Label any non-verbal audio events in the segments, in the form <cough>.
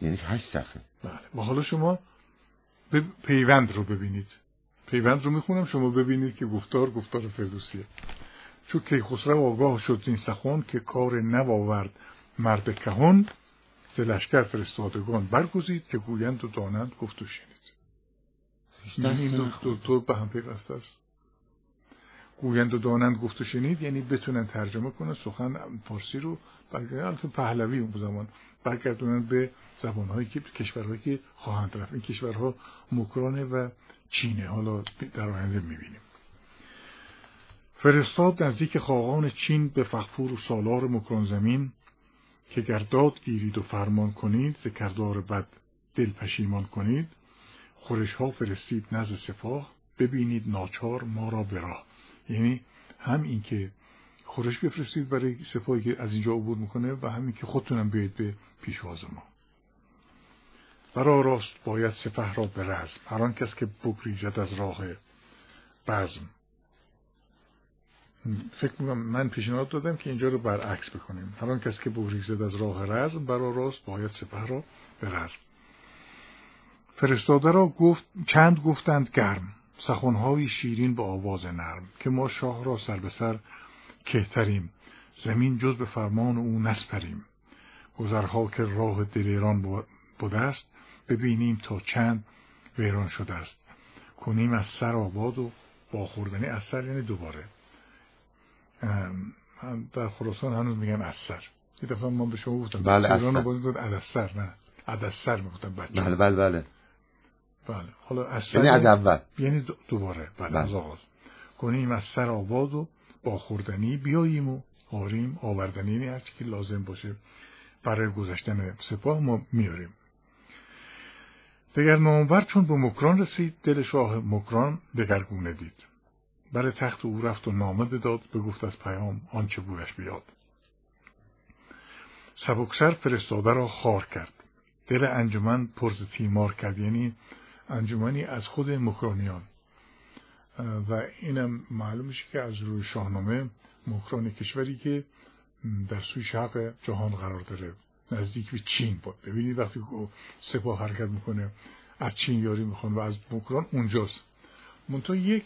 یعنی هشت صفحه بله. و حالا شما پیوند رو ببینید. پیوند رو می‌خونم شما ببینید که گفتار گفتار فردوسیه. چون که خسرو آگاه شد این سخون که کار نواورد مرد کهون ز لشکر فرستادگان برگزید که گویند و دانند گفت و شنید. یعنی این دو, دو, به هم پیوسته است. گویند و دانند گفت و شنید یعنی بتونن ترجمه کنن سخن فارسی رو برگردن پهلوی اون زمان برگردونن به زبانهایی که کشورهایی که خواهند رفت. این کشورها مکرانه و چینه. حالا در آینده می‌بینیم. فرستاد نزدیک خواهان چین به فخفور و سالار مکران زمین که گرداد گیرید و فرمان کنید ز کردار بد دل پشیمان کنید. خورش ها فرستید نزد سپاه ببینید ناچار ما را براه یعنی هم این که خورش بفرستید برای سپاهی که از اینجا عبور می‌کنه و همین که خودتونم بیاید به پیشواز ما. برا راست باید سپه را به رزم. هر کس که بگریزد از راه بزم. فکر می‌کنم من پیشنهاد دادم که اینجا رو برعکس بکنیم. هر کس که بگریزد از راه رزم برا راست باید سپه را به رزم. فرستاده را گفت چند گفتند گرم. سخنهای شیرین با آواز نرم که ما شاه را سر به سر کهتریم. زمین جز به فرمان او نسپریم. گذرها که راه دلیران بوده است ببینیم تا چند ویران شده است. کنیم از سر آباد و با خوردنی از سر یعنی دوباره. در خراسان هنوز میگن از سر. یه دفعه من به شما گفتم بله از سر. نه. از سر می‌گفتم بچه بله بله بله. بله حالا از یعنی از اول. یعنی دوباره بله, بله. از آغاز. کنیم از سر آباد و با خوردنی بیاییم و آریم آوردنی یعنی هرچی که لازم باشه برای گذشتن سپاه ما میاریم. دگر نامور چون به مکران رسید دل شاه مکران دگرگونه دید. برای تخت او رفت و نامه بداد بگفت از پیام آنچه بویش بیاد. سبکسر فرستاده را خار کرد. دل انجمن پرز تیمار کرد یعنی انجمنی از خود مکرانیان. و اینم معلوم میشه که از روی شاهنامه مکران کشوری که در سوی شرق جهان قرار داره نزدیک به چین بود. ببینید وقتی سپاه حرکت می‌کنه از چین یاری می‌خوان و از مکران اونجاست. منتها یک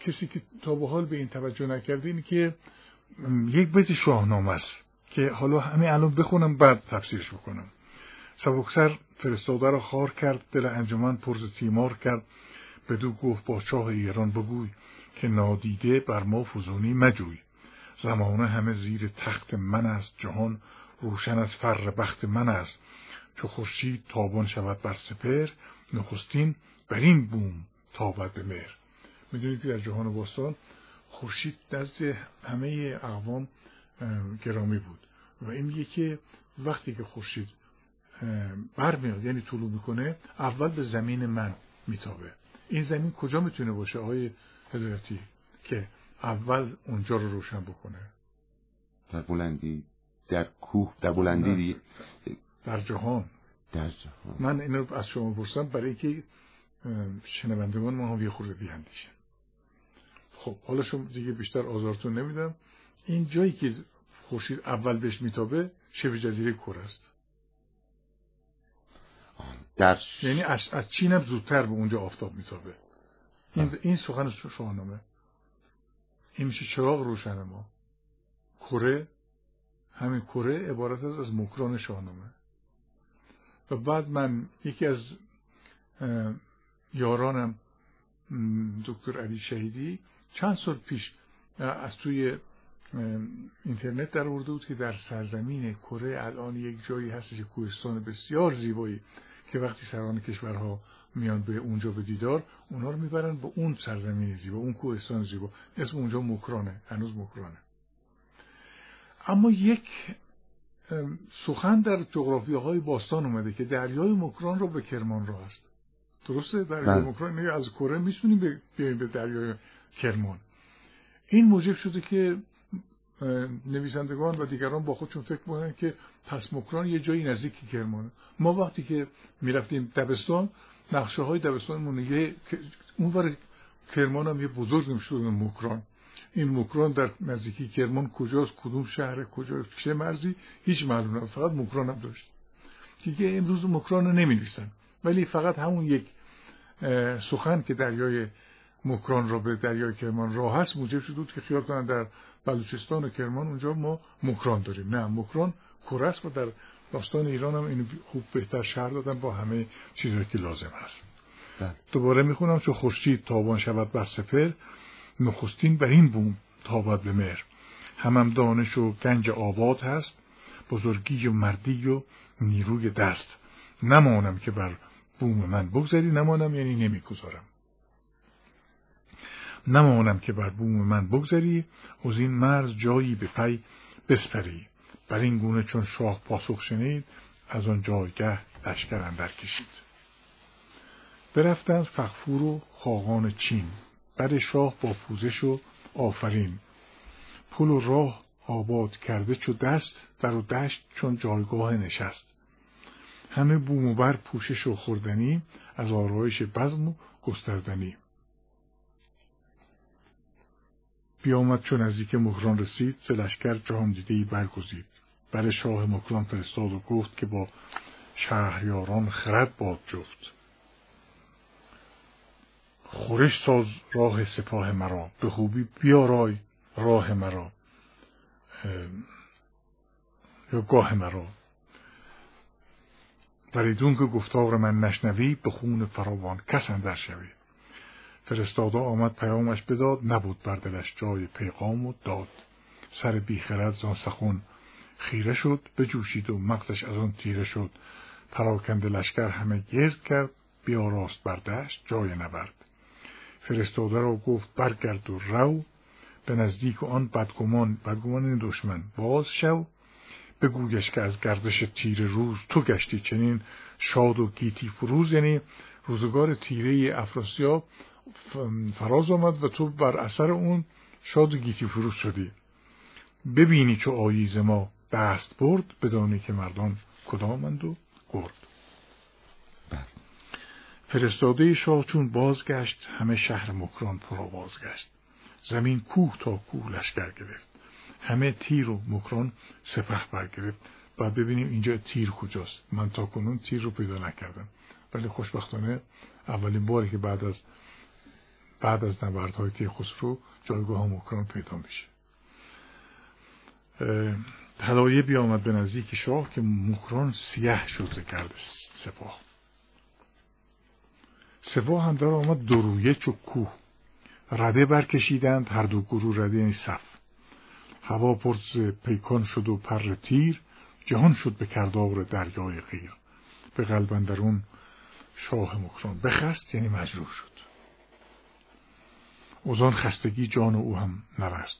کسی که تا به حال به این توجه نکرده اینه که یک بیت شاهنامه است که حالا همین الان بخونم بعد تفسیرش بکنم. سبکسر فرستاده را خار کرد دل انجمن پرز تیمار کرد. بدو گفت با چاه ایران بگوی که نادیده بر ما فزونی مجوی. زمانه همه زیر تخت من است جهان روشن از فر بخت من است. چو خورشید تابان شود بر سپر نخستین بر این بوم تابد به مهر. می‌دونید که در جهان باستان خورشید نزد همه اقوام گرامی بود. و این میگه که وقتی که خورشید برمیاد یعنی طلوع می‌کنه اول به زمین من میتابه. این زمین کجا می‌تونه باشه آقای هدایتی که اول اونجا رو روشن بکنه؟ در بلندی در کوه در بلندی در جهان. در جهان. من اینو از شما پرسم برای اینکه شنوندگان ما هم یه خورده بیاندیشن خب حالا شما دیگه بیشتر آزارتون نمیدم. این جایی که خورشید اول بهش میتابه شبه جزیره کره است. در یعنی از, از چین هم زودتر به اونجا آفتاب میتابه. این, این سخن شاهنامه. این میشه چراغ روشن ما. کره. همین کره عبارت است از مکران شاهنامه. و بعد من یکی از یارانم دکتر علی شهیدی چند سال پیش از توی اینترنت در ورده بود که در سرزمین کره الان یک جایی هست که کوهستان بسیار زیبایی. که وقتی سران کشورها میان به اونجا به دیدار اونها رو می‌برن به اون سرزمین زیبا اون کوهستان زیبا. اسم اونجا مکرانه هنوز مکرانه. اما یک سخن در جغرافی های باستان اومده که دریای مکران رو به کرمان را هست درسته؟ دریای بله. مکران از کره می‌تونیم بیاییم به دریای کرمان. این موجب شده که نویسندگان و دیگران با خودشون فکر می‌کنن که پس مکران یه جایی نزدیک کرمانه. ما وقتی که می‌رفتیم دبستان نقشه های دبستان مونه یه اونور کرمان هم یه بزرگ می‌شد مکران. این مکران در نزدیکی کرمان کجاست کدوم شهر کجا چه مرزی؟ هیچ معلوم فقط مکران هم داشت. دیگه امروز مکران رو نمی ولی فقط همون یک سخن که دریای مکران را به دریای کرمان راه هست موجب شد که خیال کنن در بلوچستان و کرمان اونجا ما مکران داریم. نه مکران کرست و در داستان ایران هم این خوب بهتر شهر دادن با همه چیزهایی که لازم هست. بله. دوباره می‌خونم چون خورشید تابان شود بر سپر نخستین بر این بوم تابد به مهر. همم دانش و گنج آباد هست بزرگی و مردی و نیروی دست. نمانم که بر بوم من بگذری نمانم یعنی نمی‌گذارم. نمانم که بر بوم من بگذری از این مرز جایی به پی بسپری. بر این گونه چون شاه پاسخ شنید از آن جایگه لشکر اندر کشید. برفتند فخفور و خاقان چین. بر شاه با پوزش و آفرین. پل و راه آباد کرده چو دست در و دشت چون جایگاه نشست. همه بوم و بر پوشش و خوردنی از آرایش بزم و گستردنی. بیامد چون نزدیک مکران رسید ز لشکر ای برگزید. بر شاه مکران فرستاد و گفت که با شهریاران خرد باد جفت. خورش ساز راه سپاه مرا. به خوبی بیارای راه مرا. یا گاه مرا. ولیدون که گفتار من نشنوی به خون فراوان کس اندر شوی. فرستاده آمد پیامش بداد. نبود بر دلش جای پیغام و داد. سر بیخرد زان سخون خیره شد بجوشید و مغزش از آن تیره شد. پراکنده لشکر همه گرد کرد بیاراست بر دشت جای نبرد. فرستاده را گفت برگرد و رو. به نزدیک آن بدگمان بدگمان دشمن باز شو. بگویش که از گردش تیر روز تو گشتی چنین شاد و گیتی فروز. یعنی روزگار تیره افراسیاب فراز آمد و تو بر اثر اون شاد و گیتی فروز شدی. ببینی چو آییز ما دست برد بدانی که مردان کدامند و گرد. بله. فرستاده شاه چون بازگشت همه شهر مکران پر بازگشت. زمین کوه تا کوه لشکر گرفت. همه تیر و مکران سپه برگرفت و ببینیم اینجا تیر کجاست. من تا کنون تیر رو پیدا نکردم. ولی خوشبختانه اولین باری که بعد از بعد از نبردهای که خسرو جایگاه مکران پیدا میشه. طلایه بیامد به نزدیک شاه که مکران سیه شده کرده سپاه. سپاه هم در آمد درویه چو کوه. رده برکشیدند هر دو گروه رده این صف. هوا پرز پیکان شد و پر تیر جهان شد به کردار دریای غیر. به قلب شاه مکران بخست یعنی مجروح شد. اوزان خستگی جان او هم نرست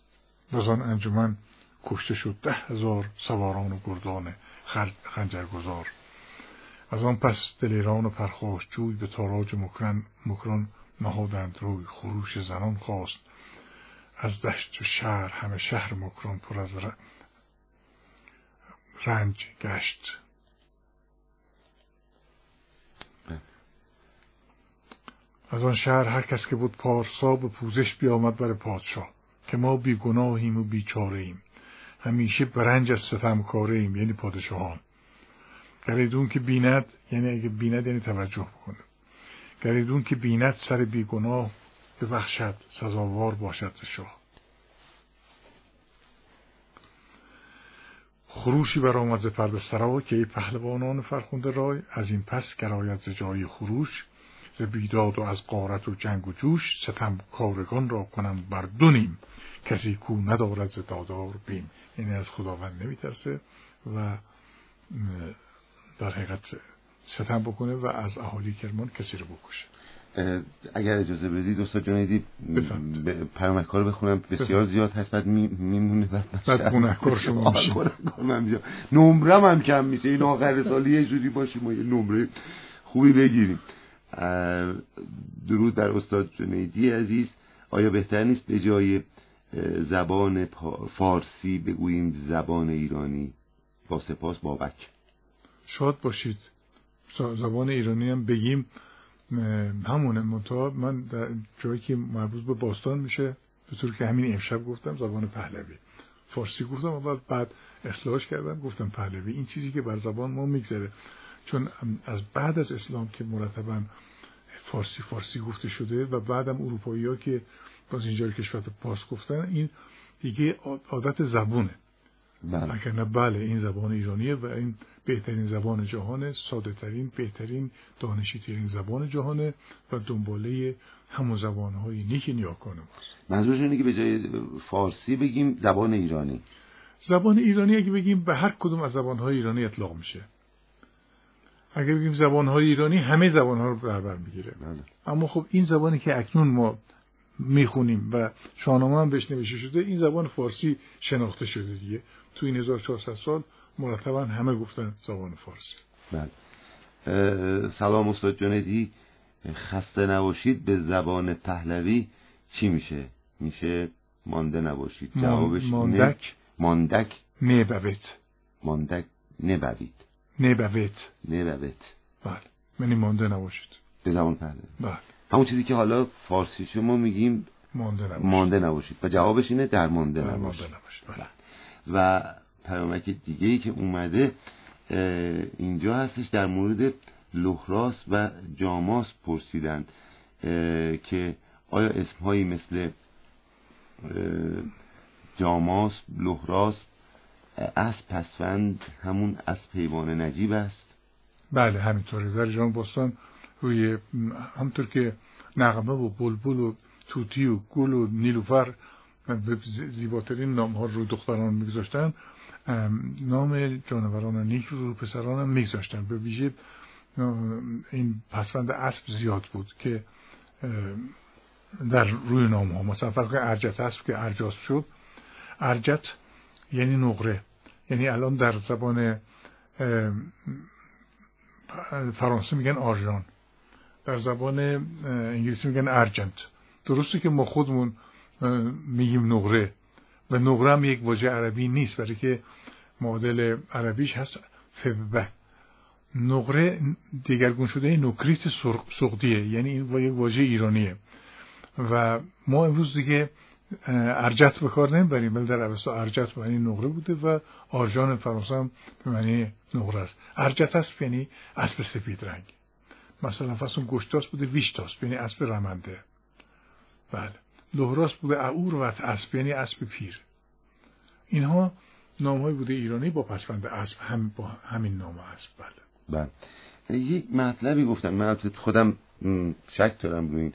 و آن انجمن کشته شد ده هزار سواران و گردان خنجرگزار. از آن پس دلیران و پرخاش جوی به تاراج مکران, مکران نهادند روی. خروش زنان خواست. از دشت و شهر همه شهر مکران پر از رنج گشت. از آن شهر هر کس که بود پارسا به پوزش بیامد بر پادشاه که ما بیگناهیم و بیچاره ایم همیشه برنج از ستم کاره ایم یعنی پادشاهان. گریدون که بیند یعنی اگه بیند یعنی توجه بکنه. گریدون که بیند سر بیگناه ببخشد سزاوار باشد شاه. خروشی برآمد ز فرد سرا که ای پهلوانان فرخنده رای از این پس گراید ز جای خروش. ز بیداد و از قارت و جنگ و جوش ستم کارگان را کنم بر دونیم کسی کو ندارد ز دادار بیم. یعنی از خداوند نمیترسه و در حقیقت ستم بکنه و از اهالی کرمان کسی رو بکشه. اگر اجازه بدید دوستا جانیدی پیامکار رو بخونم. بسیار زیاد هست بعد میمونه. بعد گناهکار شما میشه نمرم هم کم میشه. این آخر سالی یه جوری باشیم ما یه نمره خوبی بگیریم. درود در استاد جنیدی عزیز. آیا بهتر نیست به جای زبان فارسی بگوییم زبان ایرانی؟ با سپاس بابک. شاد باشید. زبان ایرانی هم بگیم. همونه. منتها من در جایی که مربوط به باستان میشه به طور که همین امشب گفتم زبان پهلوی. فارسی گفتم و بعد اصلاحش کردم گفتم پهلوی. این چیزی که بر زبان ما میگذره. چون از بعد از اسلام که مرتبا فارسی فارسی گفته شده و بعدم اروپایی ها که باز اینجا کشور پاس گفتن این دیگه عادت زبونه. بله. اگر نه بله این زبان ایرانیه و این بهترین زبان جهانه ساده ترین بهترین دانشی ترین زبان جهانه و دنباله همون زبان های نیک ماست. منظورش اینه که به جای فارسی بگیم زبان ایرانی. زبان ایرانی اگه بگیم به هر کدوم از زبان های ایرانی اطلاق میشه. اگر بگیم زبان های ایرانی همه زبان ها رو در بر می‌گیره. بله. اما خب این زبانی که اکنون ما می‌خونیم و شاهنامه هم بهش نوشته شده این زبان فارسی شناخته شده دیگه. تو این 1400 سال مرتبا همه گفتن زبان فارسی. بله. سلام استاد جنیدی. خسته نباشید. به زبان پهلوی چی میشه؟ میشه مانده نباشید. جوابش ماندک. ماندک. نبوید ماندک نبوید نبوید. نبوید. بله. یعنی مانده نباشید. به زبان پهلوی بله. همون چیزی که حالا فارسی شما میگیم مانده نباشید. مانده نباشید. و جوابش اینه در مانده نباشید, نباشید. بله. و پیامک دیگه ای که اومده اینجا هستش در مورد لحراس و جاماس پرسیدن که آیا اسمهایی مثل جاماس لحراس اسب پسفند همون اسب حیوان نجیب است. بله همینطوره. در جان باستان روی همطور که نغمه و بلبل و توتی و گل و نیلوفر به زیباترین نام ها رو دختران میگذاشتن نام جانوران نیک رو پسران هم میگذاشتن. به ویژه این پسفند اسب زیاد بود که در روی نام ها مثلا فرق ارجت اسب که ارجاس شد. ارجت یعنی نقره. یعنی الان در زبان فرانسه میگن آرژان. در زبان انگلیسی میگن ارجنت. درسته که ما خودمون میگیم نقره و نقره هم یک واژه عربی نیست برای که معادل عربیش هست فبه. نقره دیگرگون شده نکریت سقدیه یعنی این یک واژه ایرانیه. و ما امروز دیگه ارجت به کار نمی‌بریم. ولی در عوضا ارجت به معنی نقره بوده و آرژان فرانسه هم به معنی نقره است. ارجت است یعنی اسب سفید رنگ. مثلا فرض گشتاس بوده ویشتاس یعنی اسب رمنده. بله. لهراس بوده اعور و اسب یعنی اسب پیر. اینها نام بوده ایرانی با پسفند اسب. هم با همین نام اسب. بله. بله. یک مطلبی گفتم. من خودم شک دارم روی این.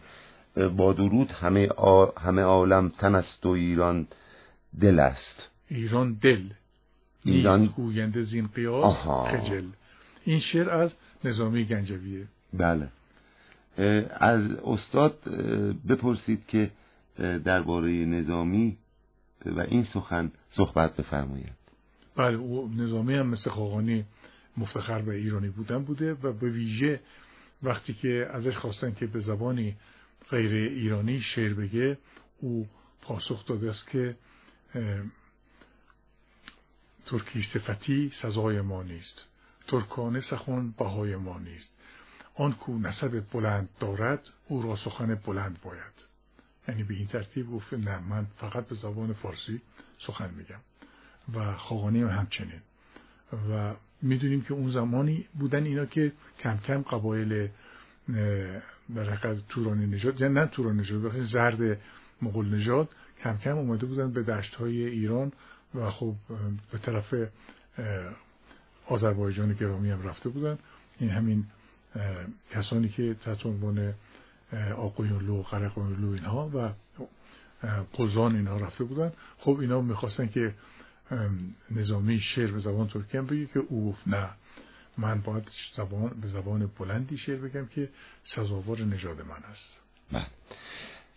با درود همه, همه عالم تن است و ایران دل است. ایران دل. ایران گوینده زین قیاس خجل. این شعر از نظامی گنجویه. بله. از استاد بپرسید که درباره نظامی و این سخن صحبت بفرمایید بله او نظامی هم مثل خاقانی مفتخر به ایرانی بودن بوده و به ویژه وقتی که ازش خواستن که به زبانی غیر ایرانی شعر بگه او پاسخ داده است که ترکی صفتی سزای ما نیست ترکانه سخن بهای ما نیست. آن کو نسب بلند دارد او را سخن بلند باید. یعنی به این ترتیب گفته نه من فقط به زبان فارسی سخن میگم و خاقانی هم همچنین. و می‌دونیم که اون زمانی بودن اینا که کم کم قبایل حقیقت تورانی نژاد یعنی نه تورانی نژاد زرد مغول نژاد کم کم اومده بودن به دشت های ایران و خب به طرف آذربایجان گرامی هم رفته بودن. این همین کسانی که تحت عنوان آقویونلو قرقویونلو اینها و قزان اینها رفته بودن. خب اینا می‌خواستن که نظامی شعر به زبان ترکی هم بگه که او گفت نه. من باید زبان به زبان بلندی شعر بگم که سزاوار نژاد من است. بله.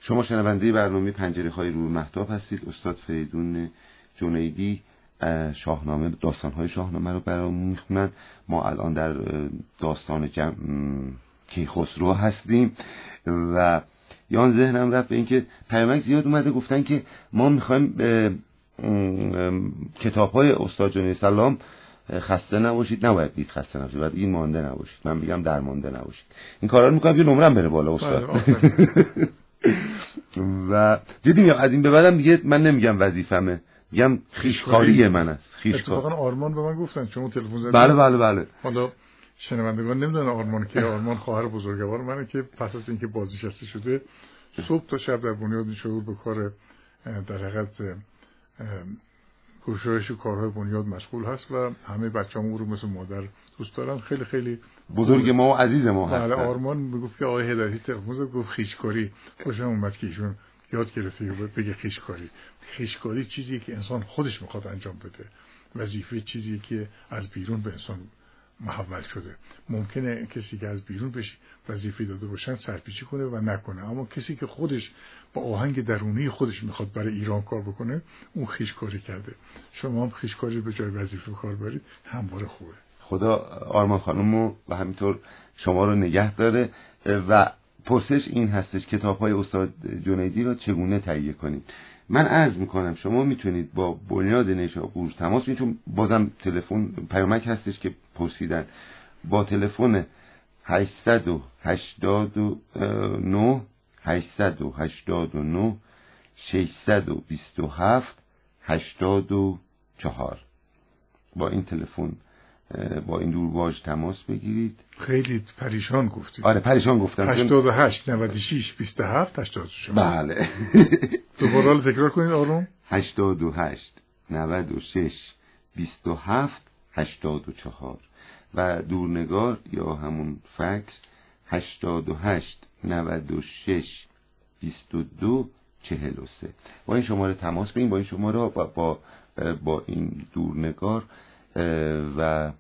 شما شنونده برنامه پنجره های رو محتاب هستید. استاد فریدون جنیدی شاهنامه داستان شاهنامه رو برامون می‌خونن. ما الان در داستان جمع کیخسرو هستیم و یان ذهنم رفت به اینکه پیامک زیاد اومده گفتن که ما می‌خوایم کتاب های استاد جنی سلام خسته نباشید. نباید دید خسته نباشید. باید این مانده نباشید. من میگم در مانده نباشید. این کارا رو می‌کنم که نمرم بره بالا استاد. بله، <laughs> و جدی میگم از این به بعدم دیگه من نمیگم وظیفمه. میگم خیشکاری من است. اتفاقا آرمان به من گفتن. چون تلفن زدن بله بله بله. حالا شنوندگان نمی‌دونن آرمان که آرمان خواهر بزرگوار منه که پس از اینکه بازنشسته شده صبح تا شب در بنیاد شعور به کار در حقیقت گشایش کارهای بنیاد مشغول هست و همه بچه او رو مثل مادر دوست دارن. خیلی خیلی بزرگ ما و عزیز ما هست بله آرمان می‌گفت که آقای هدایتی تلفن گفت خیشکاری. خوشم اومد که ایشون یاد گرفته بگه خیشکاری. خیشکاری چیزی که انسان خودش می‌خواد انجام بده. وظیفه چیزی که از بیرون به انسان محول شده. ممکنه کسی که از بیرون بهش وظیفه داده باشن سرپیچی کنه و نکنه. اما کسی که خودش با آهنگ درونی خودش می‌خواد برای ایران کار بکنه اون خیشکاری کرده. شما هم خیشکاری به جای وظیفه کار برید همواره خوبه. خدا آرمان خانم و همینطور شما رو نگه داره. و پرسش این هستش کتاب های استاد جنیدی رو چگونه تهیه کنید؟ من عرض می‌کنم شما می‌تونید با بنیاد نیشابور تماس چون بازم تلفن پیامک هستش که پرسیدن با تلفن 889 889 627 84 با این تلفن با این دورواژ تماس بگیرید. خیلی پریشان گفتید. آره پریشان گفتم. 88 96 27 86 بله. <laughs> دوباره تکرار کنید آروم. 88 96 27 84 و دورنگار یا همون فکس 88 96 22 43 با این شماره تماس بگیرید. با این شماره با, با, با این دورنگار و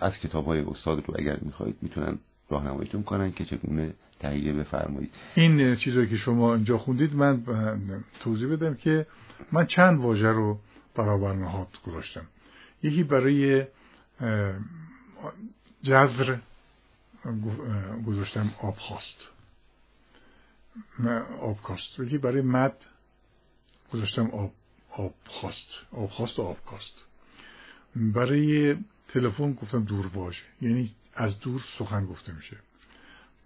از کتاب های استاد رو اگر می‌خواهید می‌تونن راهنماییتون کنن که چگونه تهیه بفرمایید. این چیزایی که شما اینجا خوندید من توضیح بدم که من چند واژه رو برابر نهاد گذاشتم. یکی برای جزر گذاشتم آب خواست آب کاست یکی برای مد گذاشتم آب آب خواست آب خواست و آب کاست برای تلفن گفتم دورواژ یعنی از دور سخن گفته میشه.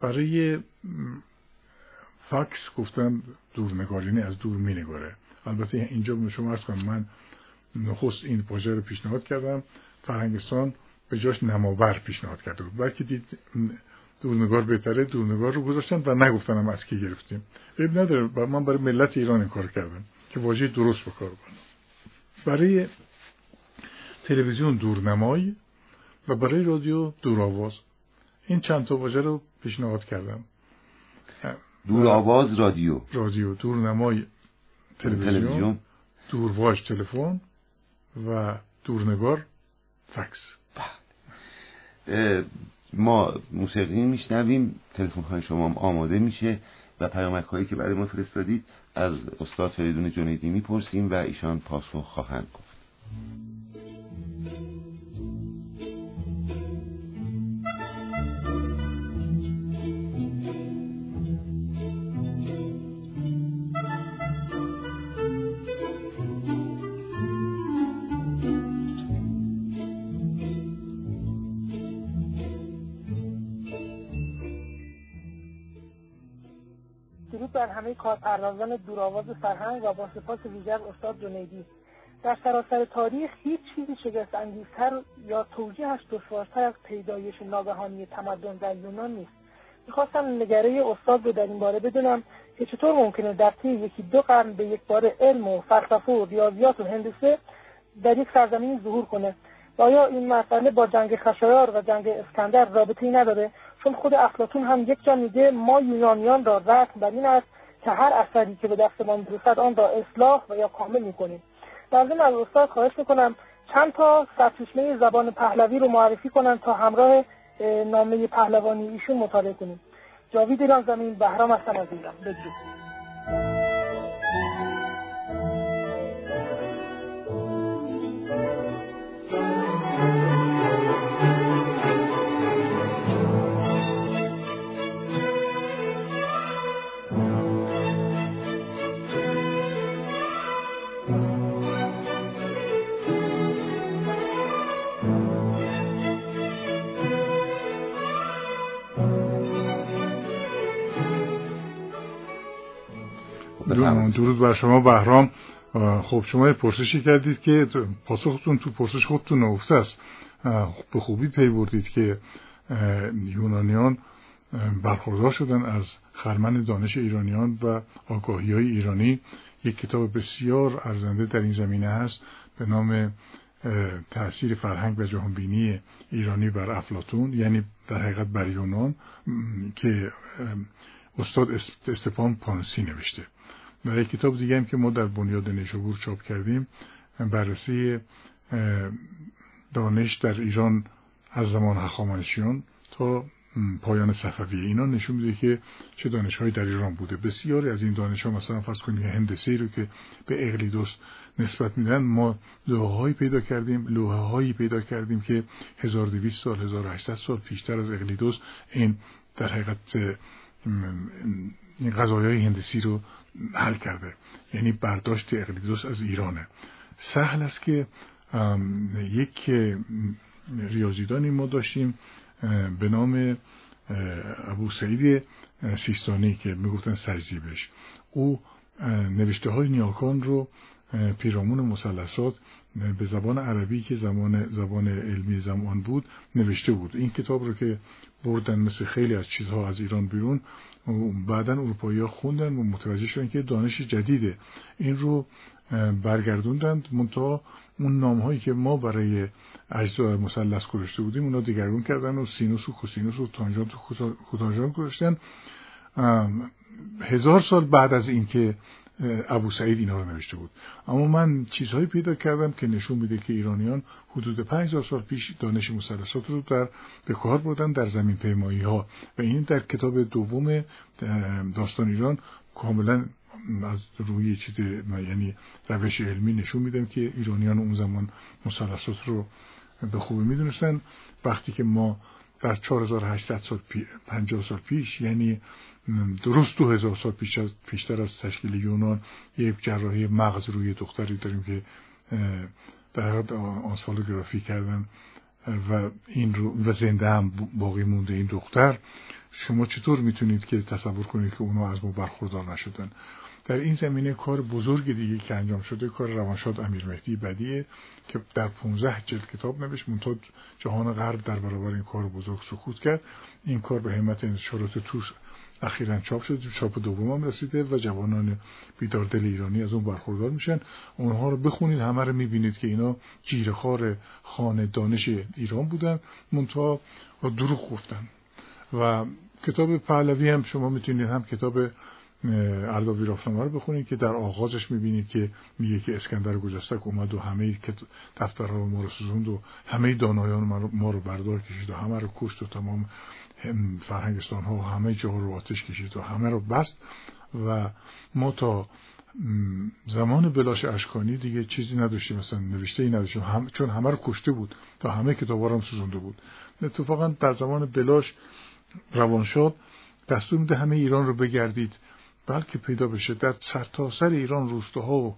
برای فاکس گفتم دورنگار یعنی از دور مینگاره. البته اینجا به شما ارز کنم من نخست این پروژه رو پیشنهاد کردم. فرهنگستان به جاش نماور پیشنهاد کرده بود. بلکه دید دورنگار بهتره دورنگار رو گذاشتن و نگفتنم از کی گرفتیم. عیب نداره. من برای ملت ایران این کار کردم که واژه درست بکار کنم. برای تلویزیون دورنمای و برای رادیو دورآواز این چند تا واژه رو پیشنهاد کردم. دورآواز رادیو. رادیو دورنمای تلویزیون, تلویزیون. دورواژ تلفن و دورنگار فکس. ما موسیقی میشنویم تلفن های شما هم آماده میشه و پیامک هایی که برای ما فرستادید از استاد فریدون جنیدی می‌پرسیم و ایشان پاسخ خواهند گفت. همه کارپردازان دورآواز فرهنگ و با سپاس ویژه استاد جنیدی. در سراسر تاریخ هیچ چیزی شگفت انگیزتر یا توجیهش دشوارتر از پیدایش ناگهانی تمدن در یونان نیست. می‌خواستم نگره استاد رو در این باره بدونم که چطور ممکنه در طی یکی دو قرن به یک بار علم و فلسفه و ریاضیات و هندسه در یک سرزمین ظهور کنه. و آیا این مسئله با جنگ خشایار و جنگ اسکندر رابطه ای نداره؟ چون خود افلاطون هم یک جا میگه ما یونانیان را رسم بر این است که هر اثری که به دستمان می‌رسد آن را اصلاح و یا کامل می‌کنیم. ضمن از استاد خواهش می‌کنم چند تا سرچشمه زبان پهلوی رو معرفی کنم تا همراه نامه پهلوانی ایشون مطالعه کنیم. جاوید ایران زمین بهرام هستم از ایران بدرود. درود. بر شما بهرام. خب شما پرسشی کردید که پاسختون تو پرسش خودتون نفته است. به خوبی پی بردید که یونانیان برخوردار شدن از خرمن دانش ایرانیان و آگاهی های ایرانی. یک کتاب بسیار ارزنده در این زمینه هست به نام تاثیر فرهنگ و جهانبینی ایرانی بر افلاتون یعنی در حقیقت بر یونان که استاد استفان پانسی نوشته. و یک کتاب دیگه هم که ما در بنیاد نیشابور چاپ کردیم بررسی دانش در ایران از زمان هخامنشیان تا پایان صفوی اینا نشون میده که چه دانش در ایران بوده. بسیاری از این دانش ها مثلا فرض کنید هندسه رو که به اقلیدوس نسبت میدن ما لوحه هایی پیدا کردیم لوحه هایی پیدا کردیم که 1200 سال 1800 سال پیشتر از اقلیدوس این در حقیقت این های هندسی رو حل کرده. یعنی برداشت اقلیدوس از ایرانه. سهل است که یک ریاضیدانی ما داشتیم به نام ابو سعید سیستانی که می‌گفتن سرزیبش او نوشته های نیاکان رو پیرامون مسلسات به زبان عربی که زمان زبان علمی زمان بود نوشته بود. این کتاب رو که بردن مثل خیلی از چیزها از ایران بیرون بعدا اروپایی ها خوندن و متوجه شدن که دانش جدیده. این رو برگردوندند منتها اون نام هایی که ما برای اجزای مثلث گذاشته بودیم اونا دیگرگون کردن و سینوس و کوسینوس و تانژانت و کوتانژانت گذاشتن. هزار سال بعد از اینکه ابو سعید اینا رو نوشته بود. اما من چیزهایی پیدا کردم که نشون میده که ایرانیان حدود 5000 سال پیش دانش مثلثات رو در به کار بردن در زمین پیمایی ها و این در کتاب دوم داستان ایران کاملا از روی چیز یعنی روش علمی نشون میدم که ایرانیان اون زمان مثلثات رو به خوبی می‌دونستن. وقتی که ما در 4800 سال پی 50 سال پیش یعنی درست دو هزار سال پیش از پیشتر از تشکیل یونان یک جراحی مغز روی دختری داریم که در حقیقت آنسالوگرافی کردن و این رو و زنده هم باقی مونده این دختر. شما چطور می‌تونید که تصور کنید که اونها از ما برخوردار نشدن؟ در این زمینه کار بزرگ دیگه که انجام شده کار روانشاد امیر مهدی بدیه که در 15 جلد کتاب نوشت. منتها جهان غرب در برابر این کار بزرگ سکوت کرد. این کار به همت انتشارات توش اخیرا چاپ شده چاپ دوم هم رسیده و جوانان بیداردل ایرانی از اون برخوردار میشن. اونها رو بخونید همه رو می‌بینید که اینا جیرخار خانه دانش ایران بودن. منتها دروغ گفتن. و کتاب پهلوی هم شما می‌تونید هم کتاب ارداوی رافتنامه رو بخونید که در آغازش می‌بینید که میگه که اسکندر گجستک اومد و همه دفترها ما رو سوزوند و همه دانایان ما رو بردار کشید و همه رو کشت و تمام فرهنگستان ها همه جا رو آتش کشید و همه رو بست و ما تا زمان بلاش اشکانی دیگه چیزی نداشتیم مثلا نوشته ای نداشتیم هم چون همه رو کشته بود تا همه کتاب هم سوزونده بود. اتفاقا در زمان بلاش روانشاد دستور میده همه ایران رو بگردید بلکه پیدا بشه. در سرتاسر سر ایران روستاها و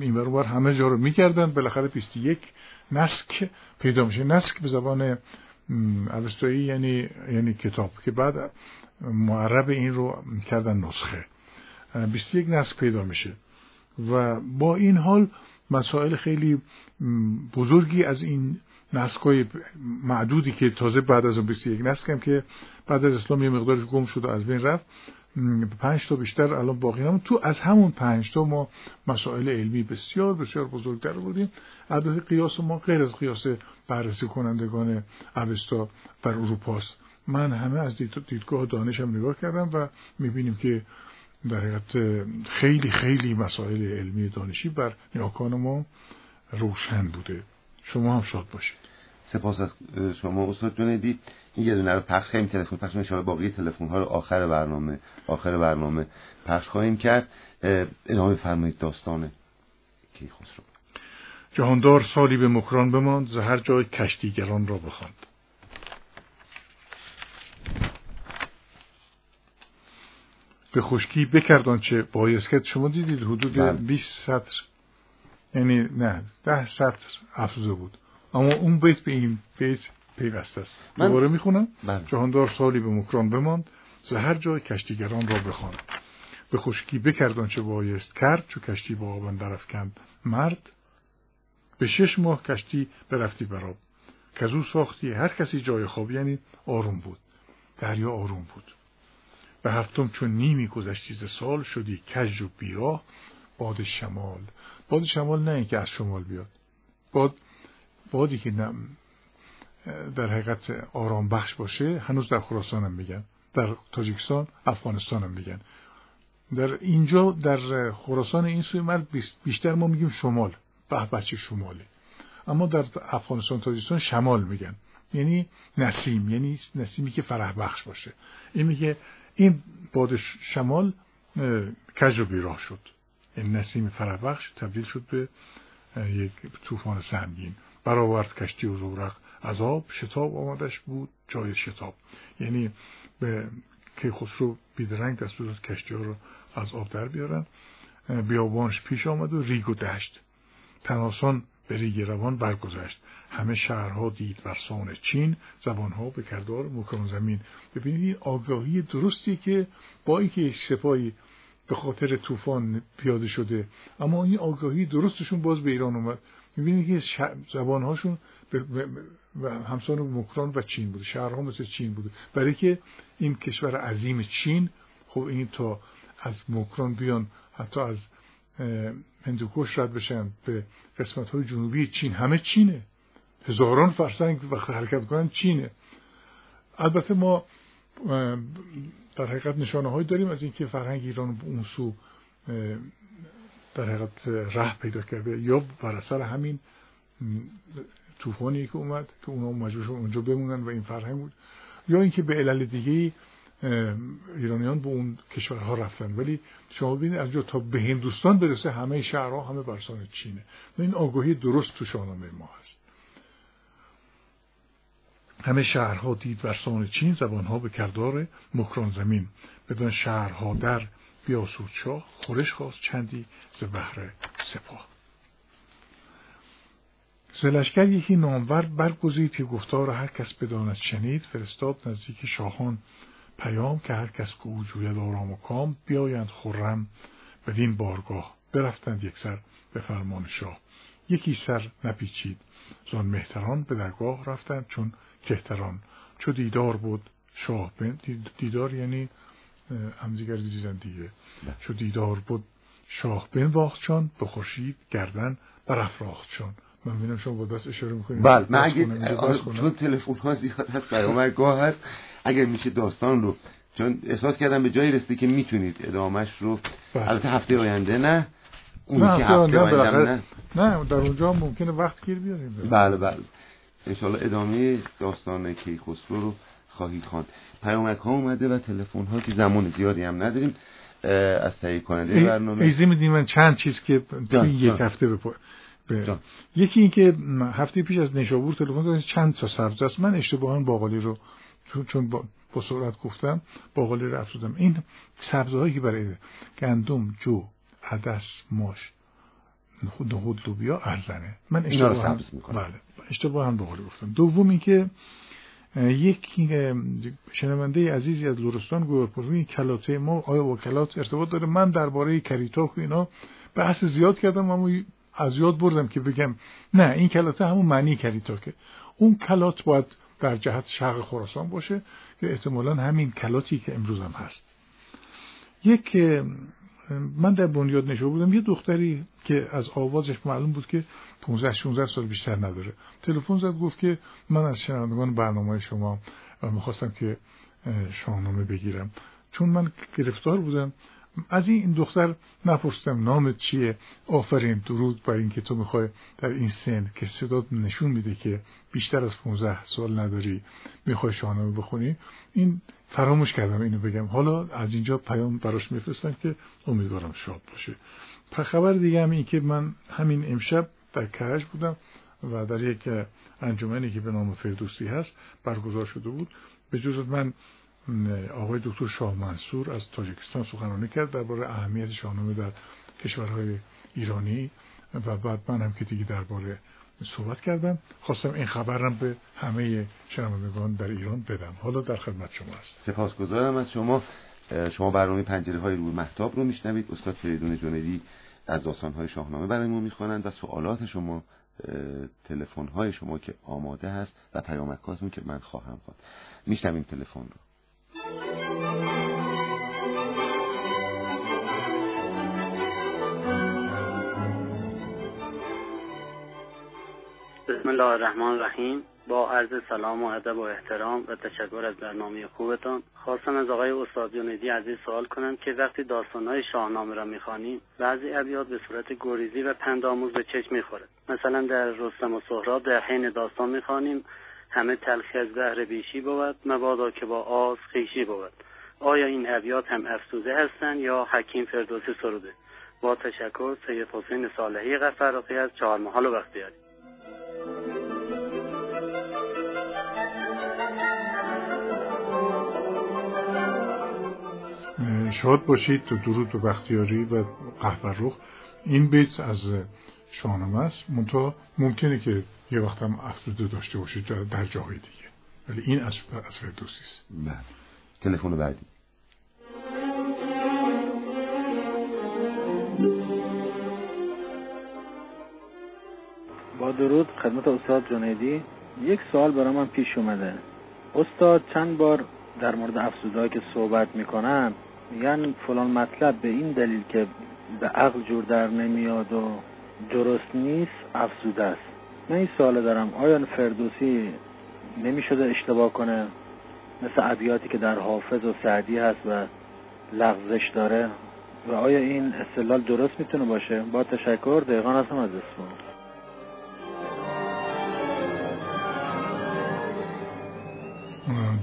این بر همه جا رو میگردن بالاخره 21 نسک پیدا میشه. نسک به زبان اوستایی یعنی یعنی کتاب که بعد معرب این رو کردن نسخه. 21 نسک پیدا میشه. و با این حال مسائل خیلی بزرگی از این های معدودی که تازه بعد از اون 21 نسک هم که بعد از اسلام یه مقدارش گم شد و از بین رفت پنج تا بیشتر الان باقی هم تو از همون پنج تا ما مسائل علمی بسیار بسیار بزرگتر بودیم. البته قیاس ما غیر از قیاس بررسی کنندگان اوستا در اروپاست من همه از دیدگاه دانشم نگاه کردم و می‌بینیم که در حقیقت خیلی خیلی مسائل علمی دانشی بر نیاکان ما روشن بوده. شما هم شاد باشید. سپاس از شما استاد جنیدی. این یه دونه رو پخش خیلی تلفن پخش میشه باقی تلفن ها رو آخر برنامه آخر برنامه پخش خواهیم کرد. ادامه فرمایید داستان کیخسرو. جهاندار سالی به مکران بماند ز هر جای کشتیگران را بخواند. به خشکی بکرد آنچه بایست کرد شما دیدید حدود 20 بله. سطر یعنی نه ده سطر افزوده بود. اما اون بیت به این بیت پیوسته است. دوباره می‌خونم. بله. جهاندار سالی به مکران بماند ز هر جای کشتیگران را بخواند. به خشکی بکرد آنچه بایست کرد چو کشتی با آب اندر کند مرد. به شش ماه کشتی برفتی براب که او ساختی هر کسی جای خواب یعنی آروم بود. دریا آروم بود. به هفتم چون نیمی گذشتی ز سال شدی کج و بیراه. باد شمال. باد شمال نه اینکه از شمال بیاد. باد بادی که در حقیقت آرام بخش باشه هنوز در خراسان هم میگن در تاجیکستان افغانستان هم میگن. در اینجا در خراسان این سوی مرد بیشتر ما میگیم شمال به بچه شمالی. اما در افغانستان تاجیکستان شمال میگن. یعنی نسیم یعنی نسیمی که فرح بخش باشه. این میگه این باد شمال کج و بیراه شد. این نسیم فرح بخش تبدیل شد به یک طوفان سنگین. برآورد کشتی و زورق. عذاب شتاب آمدش بود جای شتاب. یعنی به که خسرو بیدرنگ دستور کشتی ها رو از آب در بیارن. بیابانش پیش آمد و ریگ و دشت. تناسان به ریگ روان برگذشت. همه شهرها دید برسان چین زبانها به کردار مکران زمین. ببینید این آگاهی درستی که با اینکه یک سپاهی به خاطر طوفان پیاده شده اما این آگاهی درستشون باز به ایران اومد. می‌بینید که زبانهاشون و همسان مکران و چین بوده شهرها مثل چین بوده. برای که این کشور عظیم چین خب این تا از مکران بیان حتی از هندوکش رد بشن به قسمت های جنوبی چین. همه چینه. هزاران فرسنگ وقت حرکت کنن چینه. البته ما در حقیقت نشانه هایی داریم از اینکه فرهنگ ایران اون سو در حقیقت ره پیدا کرده یا بر اثر همین طوفانی که اومد که اونا مجبور اونجا بمونن و این فرهنگ بود. یا اینکه به علل دیگه ایرانیان به اون کشورها رفتن. ولی شما ببینید از جا تا به هندوستان برسه همه شهرها همه برسان چینه. این آگاهی درست تو شاهنامه ما هست. همه شهرها دید برسان چین زبانها به کردار مکران زمین. بدان شهرها در بیاسود شاه خورش خواست چندی ز بهر سپاه. زلشگر یکی نامور برگزید که گفتار هر کس بداند شنید فرستاد نزدیک شاهان پیام که هر کس که او جوید آرام و کام بیایند خرم بدین بارگاه برفتند یک سر به فرمان شاه. یکی سر نپیچید. زان مهتران به درگاه رفتند چون کهتران. چو دیدار بود شاه دیدار یعنی همدیگر دیدن دیگه. چو دیدار بود شاه چون به خورشید گردن برافراخت چون. من می‌بینم شما با دست اشاره می‌کنید. بله من اگه چون تلفن ها زیاد هست پیامک گاه هست اگر میشه داستان رو چون احساس کردم به جایی رسیدی که می‌تونید ادامهش رو. بله. البته هفته آینده نه؟ اون نه هفته آینده نه؟ نه در اونجا ممکنه وقت گیر بیاریم. بله بله. انشالله ادامه داستان کیخسرو رو خواهید خواند. پیامک ها اومده و تلفن ها که زمان زیادی هم نداریم از تهیه کننده برنامه. ایزی میدیم من چند چیز که یک هفته بپر یکی این که هفته پیش از نشابور تلفن دادن چند تا سبز است. من اشتباها باقالی رو چون, با, با سرعت گفتم باقالی رو افزودم. این سبزه هایی که برای گندم جو عدس ماش نخود لوبیا ارزنه. من اشتباه هم بله. اشتباه هم باقالی گفتم. دوم این که یک شنونده عزیزی از لورستان این کلاته ما آیا با کلات ارتباط داره؟ من درباره کریتاک و اینا بحث زیاد کردم اما از یاد بردم که بگم نه این کلاته همون معنی کریتاکه اون کلات باید در جهت شرق خراسان باشه که احتمالا همین کلاتی که امروز هم هست. یک من در بنیاد نشو بودم یه دختری که از آوازش معلوم بود که 15 16 سال بیشتر نداره. تلفن زد گفت که من از شنوندگان برنامه شما می‌خواستم که شاهنامه بگیرم. چون من گرفتار بودم از این دختر نپرستم نامت چیه. آفرین درود بر اینکه تو می‌خوای در این سن که صدات نشون میده که بیشتر از 15 سال نداری می‌خوای شاهنامه بخونی. این فراموش کردم اینو بگم. حالا از اینجا پیام براش میفرستم که امیدوارم شاد باشه. خبر دیگه هم این که من همین امشب در کرج بودم و در یک انجمنی که به نام فردوسی هست برگزار شده بود. به جز من آقای دکتر شاه منصور از تاجیکستان سخنرانی کرد درباره اهمیت شاهنامه در کشورهای ایرانی و بعد من هم که دیگه درباره صحبت کردم. خواستم این خبرم به همه شنوندگان در ایران بدم. حالا در خدمت شما است سپاسگزارم از شما. شما برنامه پنجره های روی محتاب رو میشنوید. استاد فریدون جنیدی از داستان های شاهنامه برای ما می‌خوانند و سوالات شما تلفن های شما که آماده هست و پیامکاتون که من خواهم خواند. میشنویم تلفن رو. بسم الله الرحمن الرحیم. با عرض سلام و ادب و احترام و تشکر از برنامه خوبتان. خواستم از آقای استاد جنیدی عزیز سوال کنم که وقتی داستانهای شاهنامه را می‌خوانیم بعضی ابیات به صورت گریزی و پندآموز به چشم می‌خورد مثلا در رستم و سهراب در حین داستان می‌خوانیم همه تلخی از زهر بیشی بود مبادا که با آز خیشی بود. آیا این ابیات هم افسوده هستند یا حکیم فردوسی سروده؟ با تشکر سید حسین صالحی غفراقی از چهارمحال و بختیاری. شاد باشید تو درود به بختیاری و قهبرخ این بیت از شاهنامه است. منتها ممکنه که یه وقت هم افزوده داشته باشید در جاهای دیگه. ولی این از از فردوسی است. بله. تلفن بعدی با درود خدمت استاد جنیدی. یک سوال برای من پیش اومده. استاد چند بار در مورد افزوده که صحبت می‌کنن میگن فلان مطلب به این دلیل که به عقل جور در نمیاد و درست نیست افزوده است. من این سوال دارم. آیا فردوسی نمی‌شده اشتباه کنه؟ مثل ابیاتی که در حافظ و سعدی هست و لغزش داره. و آیا این استدلال درست می‌تونه باشه؟ با تشکر دقیقان هستم از اسم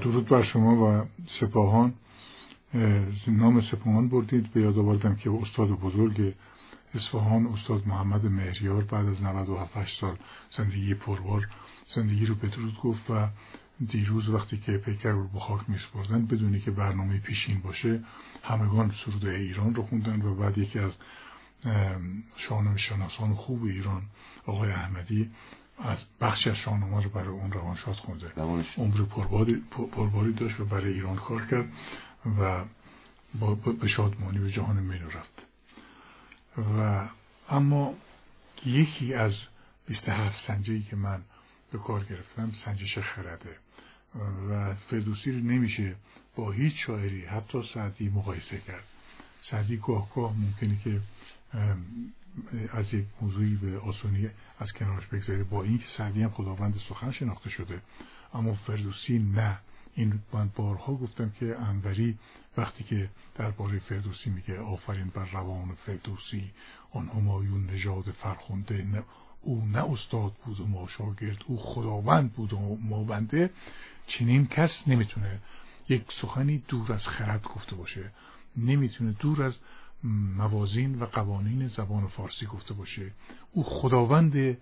درود بر شما و سپاهان. نام سپاهان بردید. به یاد آوردم که استاد بزرگ اصفهان استاد محمد مهریار بعد از 97 سال زندگی پربار زندگی رو بدرود گفت و دیروز وقتی که پیکر رو به خاک میسپردن بدونی که برنامه پیشین باشه همگان سرود ایران رو خوندن و بعد یکی از شاهنامه شناسان خوب ایران آقای احمدی از بخشی از شاهنامه رو برای اون روانشاد خونده. عمر پرباری داشت و برای ایران کار کرد. و به شادمانی به جهان مینو رفت. و اما یکی از 27 سنجهی که من به کار گرفتم سنجش خرده. و فردوسی رو نمیشه با هیچ شاعری حتی سعدی مقایسه کرد. سعدی گاه گاه ممکنه که از یک موضوعی به آسونی از کنارش بگذاره. با اینکه سعدی هم خداوند سخن شناخته شده اما فردوسی نه. این من بارها گفتم که انوری وقتی که درباره فردوسی میگه آفرین بر روان فردوسی آن همایون نژاد فرخنده او نه استاد بود و ما شاگرد او خداوند بود و ما بنده. چنین کس نمی‌تونه یک سخنی دور از خرد گفته باشه. نمی‌تونه دور از موازین و قوانین زبان فارسی گفته باشه. او خداوند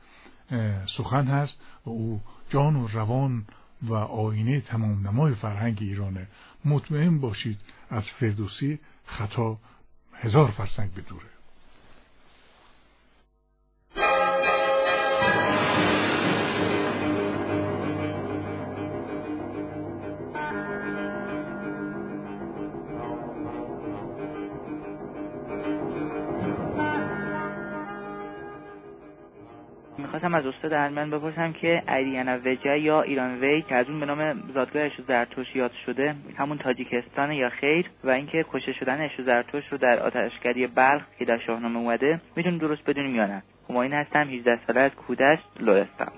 سخن هست و او جان و روان و آینه تمام نمای فرهنگ ایرانه. مطمئن باشید از فردوسی خطا هزار فرسنگ به می‌خواستم از استاد ارمن بپرسم که ایریانا وجه یا ایران وی که از اون به نام زادگاه اشو زرتوش یاد شده همون تاجیکستان یا خیر و اینکه کشته شدن اشو زرتوش رو در آتشکدی بلخ که در شاهنامه اومده می‌تونیم درست بدونیم یا نه؟ هماین هستم 18 ساله از کودشت لرستان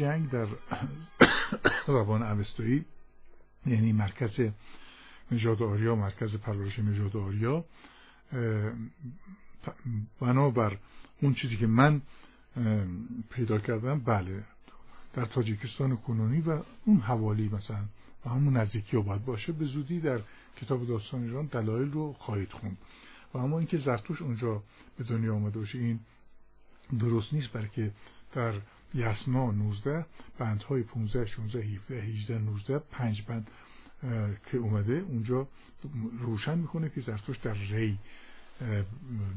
ایجنگ در <coughs> زبان اوستایی یعنی مرکز نژاد آریا مرکز پرورش نژاد آریا. بنابر اون چیزی که من پیدا کردم بله در تاجیکستان کنونی و اون حوالی مثلا و همون نزدیکی ها باید باشه به زودی در کتاب داستان ایران دلایل رو خواهید خوند. و اما اینکه زرتوش اونجا به دنیا آمده باشه این درست نیست که در یسنا 19 بندهای 15 16 17 18 19 پنج بند که اومده اونجا روشن می‌کنه که زرتشت در ری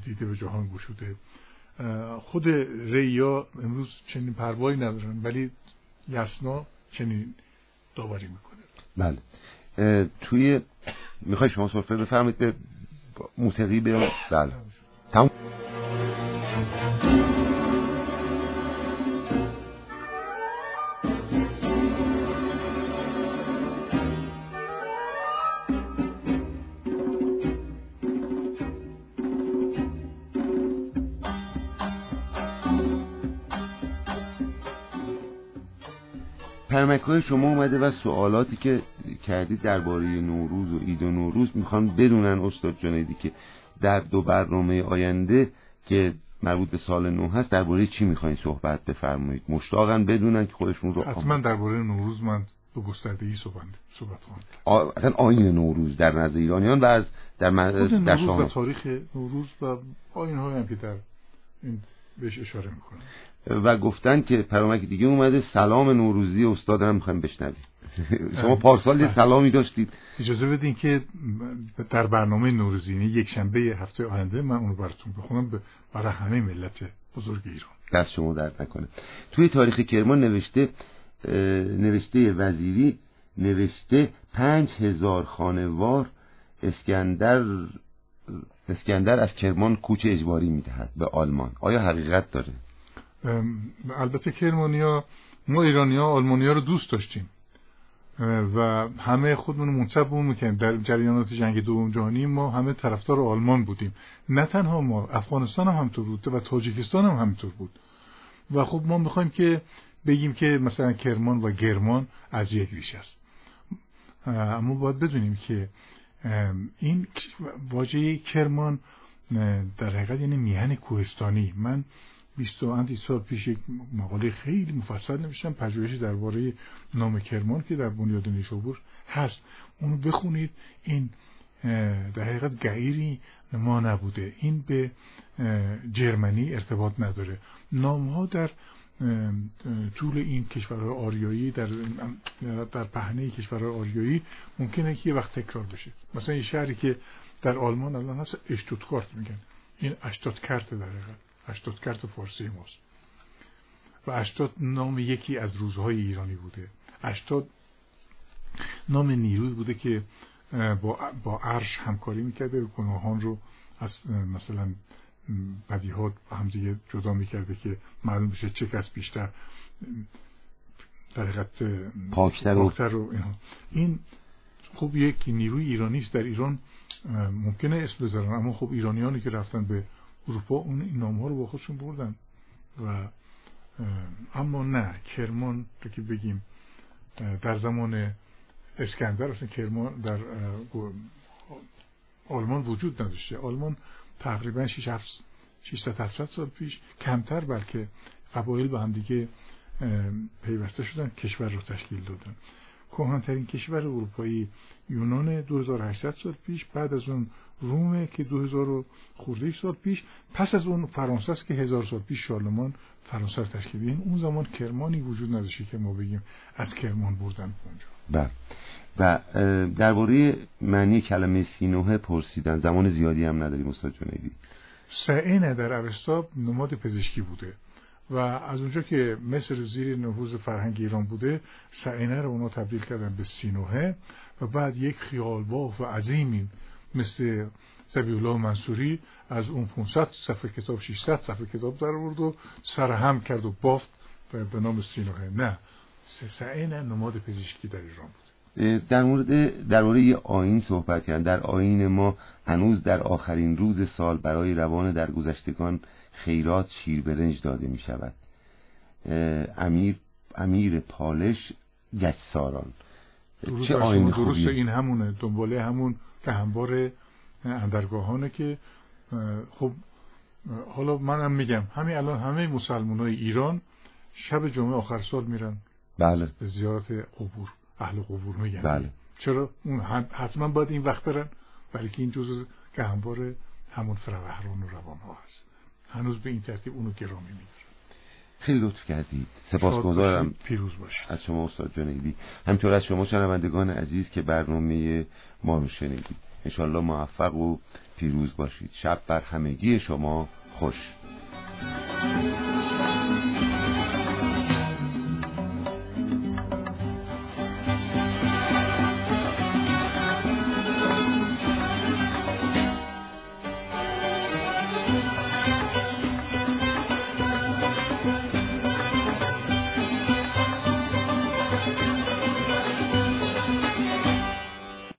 دیده به جهان گشوده خود ریا امروز چنین پروایی ندارن ولی یسنا چنین داوری می‌کنه. بله. توی می‌خوای شما صحبت بفرمایید به موسیقی به بله. تمام پرمک های شما اومده و سوالاتی که کردید درباره نوروز و عید و نوروز می‌خوان بدونن استاد جنیدی که در دو برنامه آینده که مربوط به سال نو هست درباره چی می‌خواین صحبت بفرمایید؟ مشتاقن بدونن که خودشون رو حتما درباره نوروز من به گستردگی صحبت صحبت خواهم اصلا آین نوروز در نظر ایرانیان و از در من... در نوروز و تاریخ نوروز و آین هم که در این بهش اشاره می‌کنن و گفتن که پیامک دیگه اومده سلام نوروزی استاد هم می‌خوایم بشنویم. شما پارسال یه سلامی داشتید. اجازه بدین که در برنامه نوروزی یعنی یک شنبه هفته آینده من اونو براتون بخونم برای همه ملت بزرگ ایران. دست شما درد نکنه. توی تاریخ کرمان نوشته نوشته وزیری نوشته پنج هزار خانوار اسکندر اسکندر از کرمان کوچ اجباری می‌دهد به آلمان. آیا حقیقت داره؟ البته کرمانیا ما ایرانیا آلمانیا رو دوست داشتیم. و همه خودمون منصبمون می‌کنیم در جریانات جنگ دوم جهانی ما همه طرفدار آلمان بودیم. نه تنها ما افغانستان هم همطور بود و تاجیکستان هم همطور بود. و خب ما می‌خوایم که بگیم که مثلا کرمان و گرمان از یک ریش است. اما باید بدونیم که این واژه کرمان در حقیقت یعنی میهن کوهستانی. من بیست و سال پیش یک مقاله خیلی مفصل نوشتم پژوهشی درباره نام کرمان که در بنیاد نیشابور هست. اونو بخونید. این در حقیقت گعیری ما نبوده. این به جرمنی ارتباط نداره. نام ها در طول این کشورهای آریایی در در پهنه کشورهای آریایی ممکنه که یه وقت تکرار بشه. مثلا یه شهری که در آلمان الان هست اشتوتگارت میگن. این اشتوتکارت در حقیقت. اشتوتگارت فارسی ماست. و اشتاد نام یکی از روزهای ایرانی بوده. اشتاد نام نیروی بوده که با, با عرش همکاری می‌کرده و گناهان رو از مثلا بدیهات همزیه جدا می‌کرده که معلوم بشه چه کس بیشتر در حقیقت پاکتر و این خب یک نیروی ایرانی است در ایران ممکنه اسم بذارن اما خب ایرانیانی که رفتن به اروپا اون این نام ها رو با خودشون بردن و اما نه کرمان که بگیم در زمان اسکندر اصلا کرمان در آلمان وجود نداشته. آلمان تقریبا 600 سال پیش کمتر بلکه قبایل به هم دیگه پیوسته شدن کشور رو تشکیل دادن. کهانترین کشور اروپایی یونان 2800 سال پیش بعد از اون رومه که 2000 خورده سال پیش پس از اون فرانسه است که هزار سال پیش شارلمان فرانسه رو تشکیل این اون زمان کرمانی وجود نداشته که ما بگیم از کرمان بردن اونجا. بله. و درباره معنی کلمه سینوه پرسیدن. زمان زیادی هم نداریم استاد جنیدی. سعینه در اوستا نماد پزشکی بوده و از اونجا که مصر زیر نفوذ فرهنگ ایران بوده سعینه رو اونا تبدیل کردن به سینوه و بعد یک خیالباف و عظیمی مثل زبی الله منصوری از اون 500 صفحه کتاب 600 صفحه کتاب در آورد و سرهم کرد و بافت به نام سینوه نه سعینه نماد پزشکی در ایران بود. در مورد در مورد یه آین صحبت کردن. در آین ما هنوز در آخرین روز سال برای روان در گذشتگان خیرات شیر برنج داده می شود. امیر امیر پالش گچساران چه آین درست این همونه. دنباله همون که همبار اندرگاهانه که خب حالا منم میگم همین الان همه مسلمان های ایران شب جمعه آخر سال میرن. بله. به زیارت قبور اهل قبور میگن. بله. چرا؟ اون حتما باید این وقت برن بلکه این جزء گهنبار همون فروهران و روان ها هست. هنوز به این ترتیب اونو گرامی میدارم خیلی لطف کردید. سپاسگزارم. پیروز باشید. از شما استاد جنیدی. همینطور از شما شنوندگان عزیز که برنامه ما رو شنیدید. انشالله موفق و پیروز باشید. شب بر همگی شما خوش.